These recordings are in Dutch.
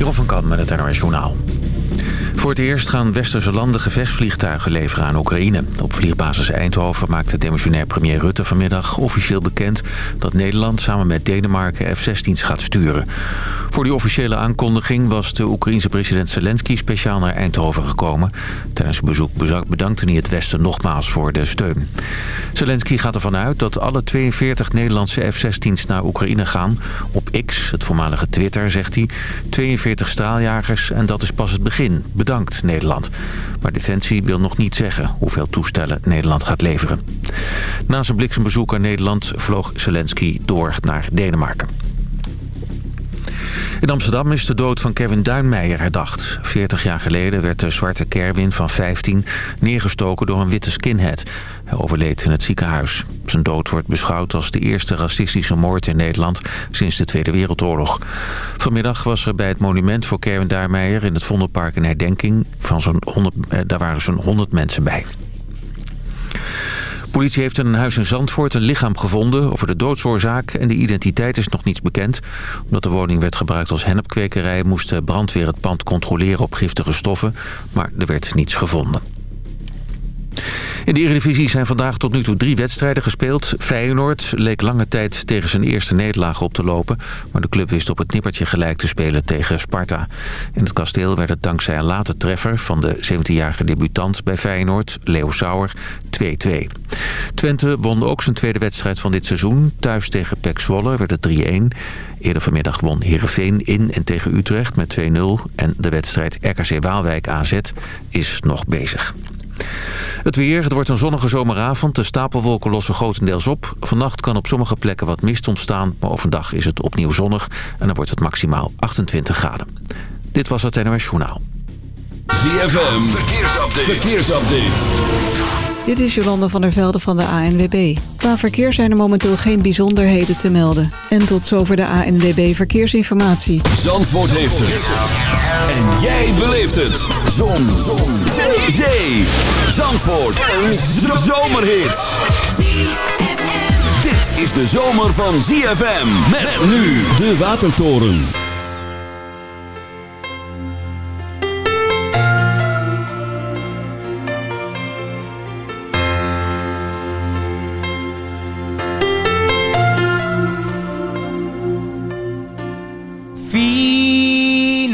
Jeroen van Kan met het NOS Journaal. Voor het eerst gaan westerse landen gevechtsvliegtuigen leveren aan Oekraïne. Op vliegbasis Eindhoven maakte demissionair premier Rutte vanmiddag officieel bekend... dat Nederland samen met Denemarken F-16's gaat sturen. Voor die officiële aankondiging was de Oekraïense president Zelensky speciaal naar Eindhoven gekomen. Tijdens zijn bezoek bedankte hij het Westen nogmaals voor de steun. Zelensky gaat ervan uit dat alle 42 Nederlandse F-16's naar Oekraïne gaan. Op X, het voormalige Twitter, zegt hij, 42 straaljagers en dat is pas het begin. Bedankt Nederland. Maar Defensie wil nog niet zeggen hoeveel toestellen Nederland gaat leveren. Na zijn bliksembezoek aan Nederland vloog Zelensky door naar Denemarken. In Amsterdam is de dood van Kevin Duinmeijer herdacht. 40 jaar geleden werd de zwarte Kerwin van 15 neergestoken door een witte skinhead. Hij overleed in het ziekenhuis. Zijn dood wordt beschouwd als de eerste racistische moord in Nederland sinds de Tweede Wereldoorlog. Vanmiddag was er bij het monument voor Kevin Duinmeijer in het Vondelpark een herdenking. Van zo'n 100, eh, daar waren zo'n 100 mensen bij politie heeft in een huis in Zandvoort een lichaam gevonden. Over de doodsoorzaak en de identiteit is nog niets bekend. Omdat de woning werd gebruikt als hennepkwekerij... moest brandweer het pand controleren op giftige stoffen. Maar er werd niets gevonden. In de Eredivisie zijn vandaag tot nu toe drie wedstrijden gespeeld. Feyenoord leek lange tijd tegen zijn eerste nederlaag op te lopen... maar de club wist op het nippertje gelijk te spelen tegen Sparta. In het kasteel werd het dankzij een late treffer... van de 17-jarige debutant bij Feyenoord, Leo Sauer, 2-2. Twente won ook zijn tweede wedstrijd van dit seizoen. Thuis tegen Pek Zwolle werd het 3-1. Eerder vanmiddag won Heerenveen in en tegen Utrecht met 2-0. En de wedstrijd RKC Waalwijk AZ is nog bezig. Het weer, het wordt een zonnige zomeravond. De stapelwolken lossen grotendeels op. Vannacht kan op sommige plekken wat mist ontstaan. Maar overdag is het opnieuw zonnig. En dan wordt het maximaal 28 graden. Dit was het NOS Journaal. ZFM, verkeersupdate. verkeersupdate. Dit is Jolanda van der Velde van de ANWB. Qua verkeer zijn er momenteel geen bijzonderheden te melden. En tot zover de ANWB Verkeersinformatie. Zandvoort heeft het. En jij beleeft het. Zon. Zon. Zee. Zee. Zandvoort. Een zomerhit. Dit is de zomer van ZFM. Met nu de Watertoren.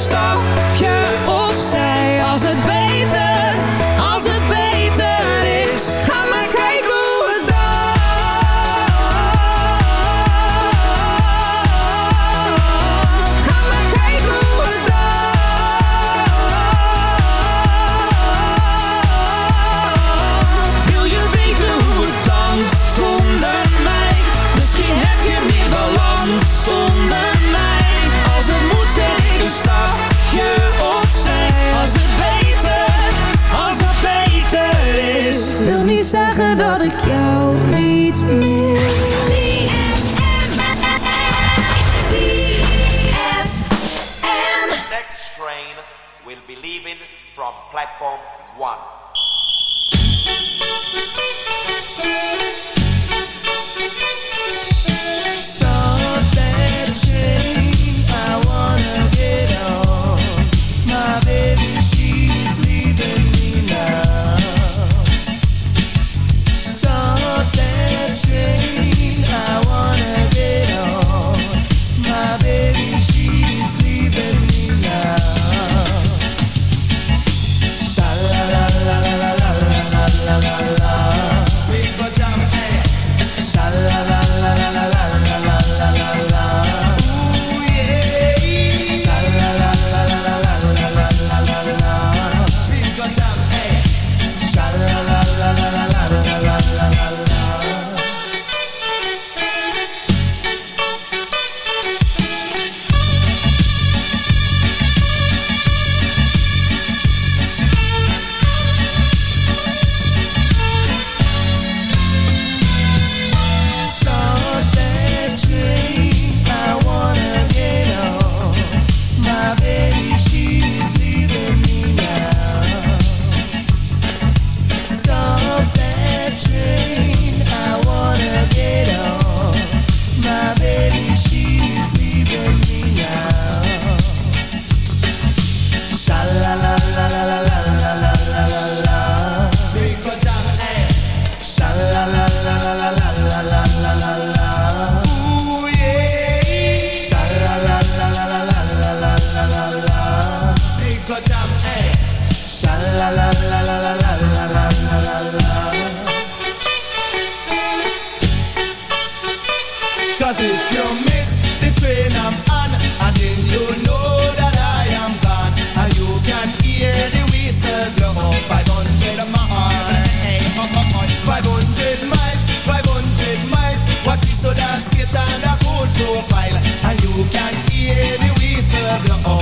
Stop! op. from platform one. profile, and you can hear the whistle blow.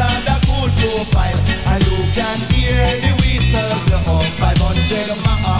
on the cool profile, and you can hear the whistle blow up 500 miles.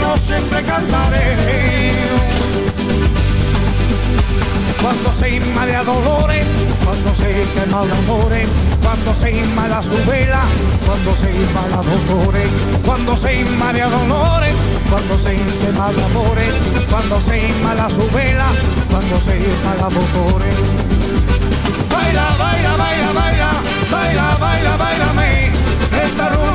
no siempre cantaré. Cuando se inma de dolores, cuando se quema de amores, cuando se inma la su vela, cuando se inma dolores, cuando se inma de dolores, cuando se quema de amores, cuando se inma la su vela, cuando se inma dolores. Baila, baila, baila, baila, baila, baila, baila, me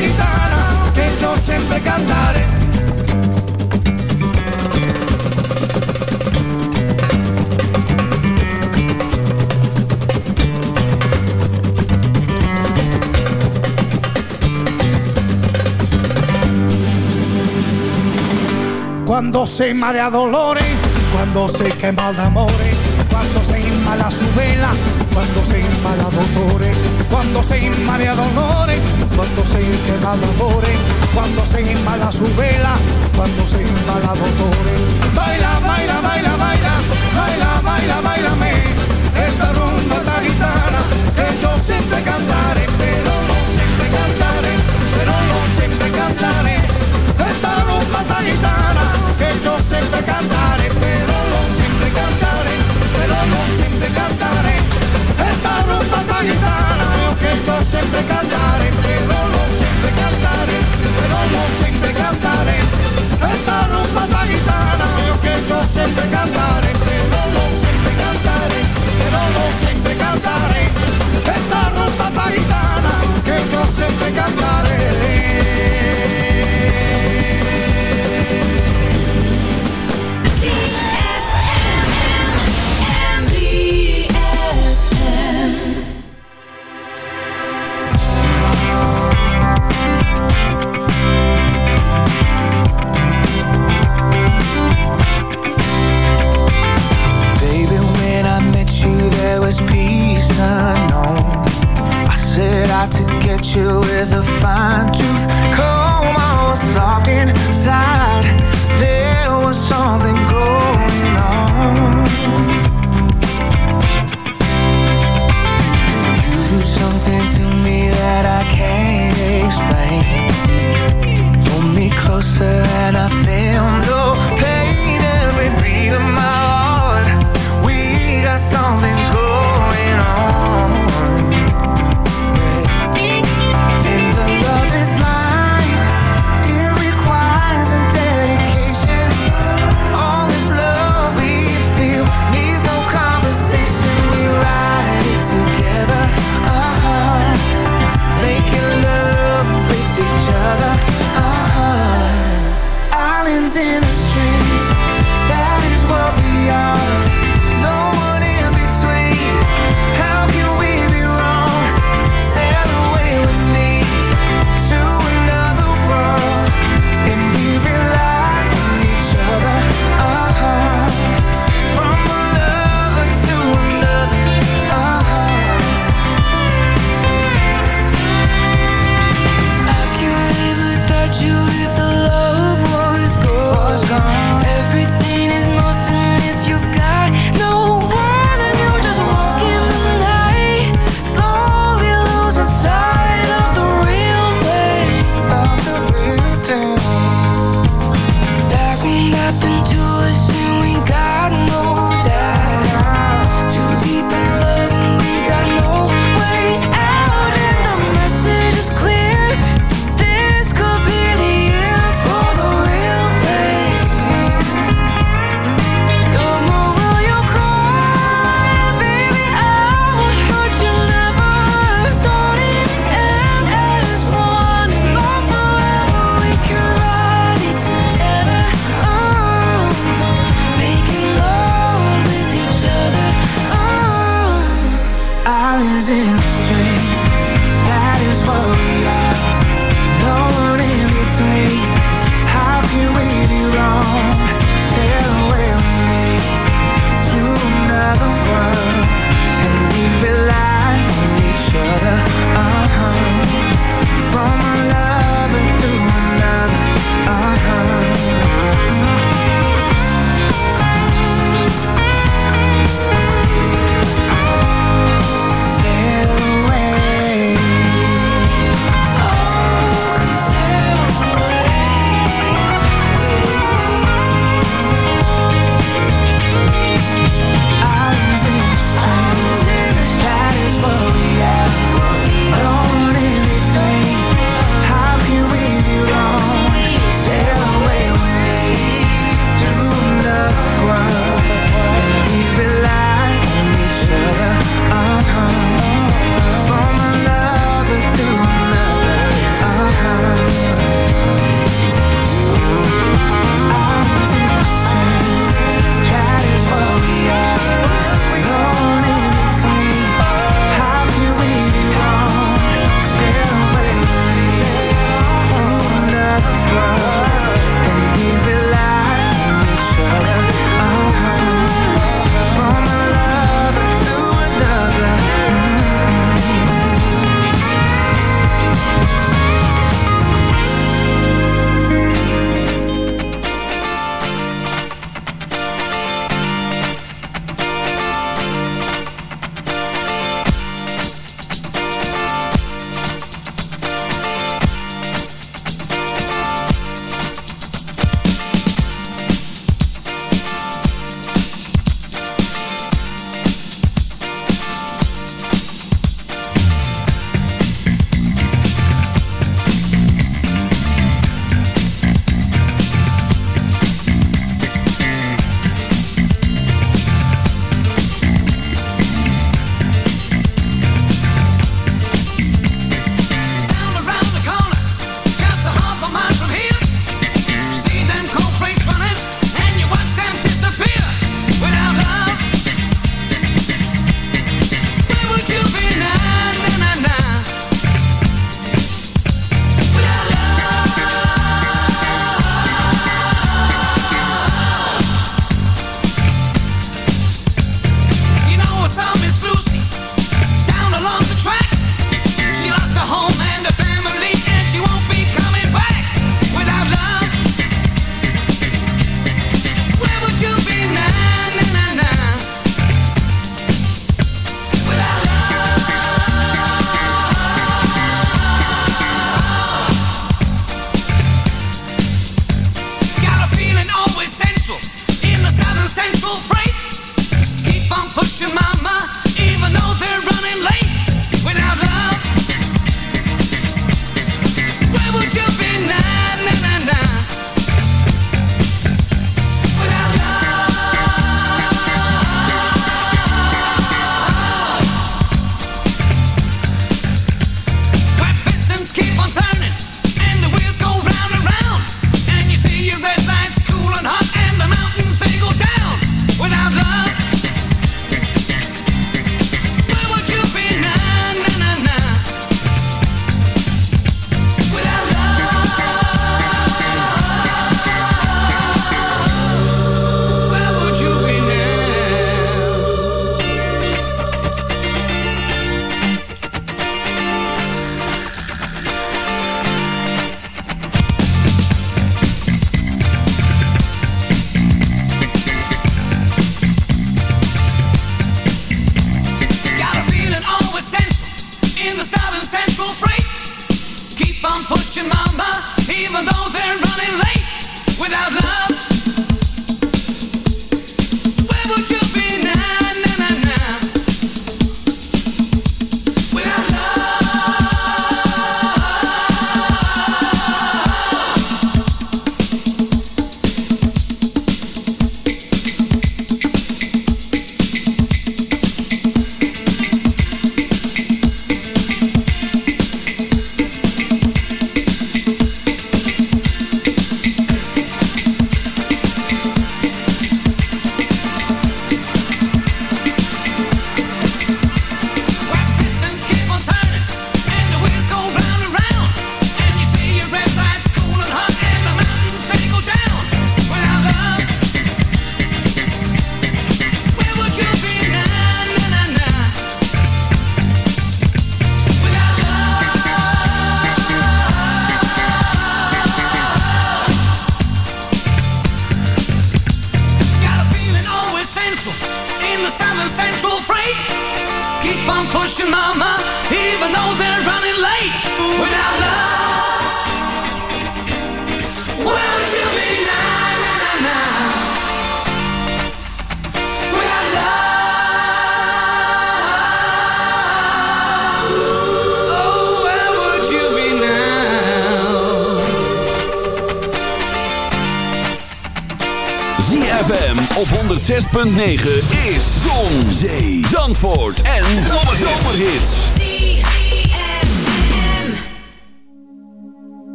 Gitana que yo siempre cantaré. Cuando se marea dolores, cuando se quema el amores, cuando se inmala su vela, cuando se inmala dolores, cuando se inmala dolores, cuando se quema amores, cuando se inmala su vela,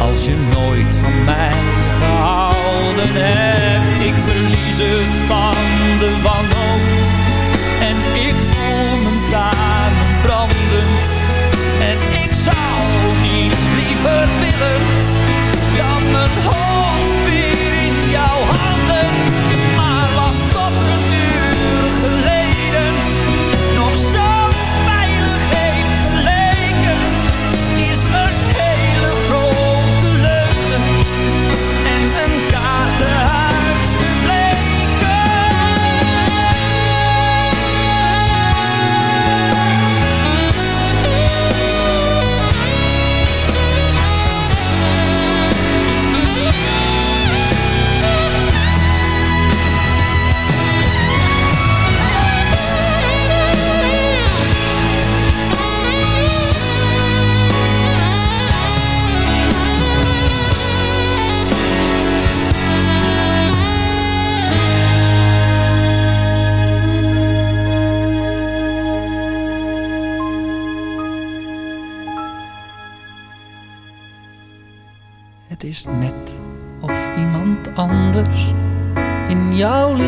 als je nooit van mij gehouden hebt? Ik verlies het van de wanhoop en ik voel mijn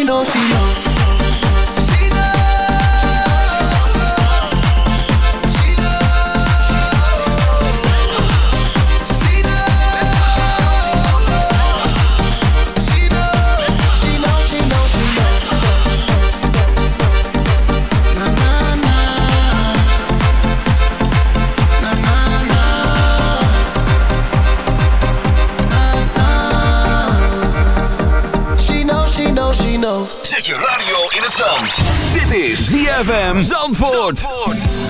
caminos y yo ZFM Zandvoort.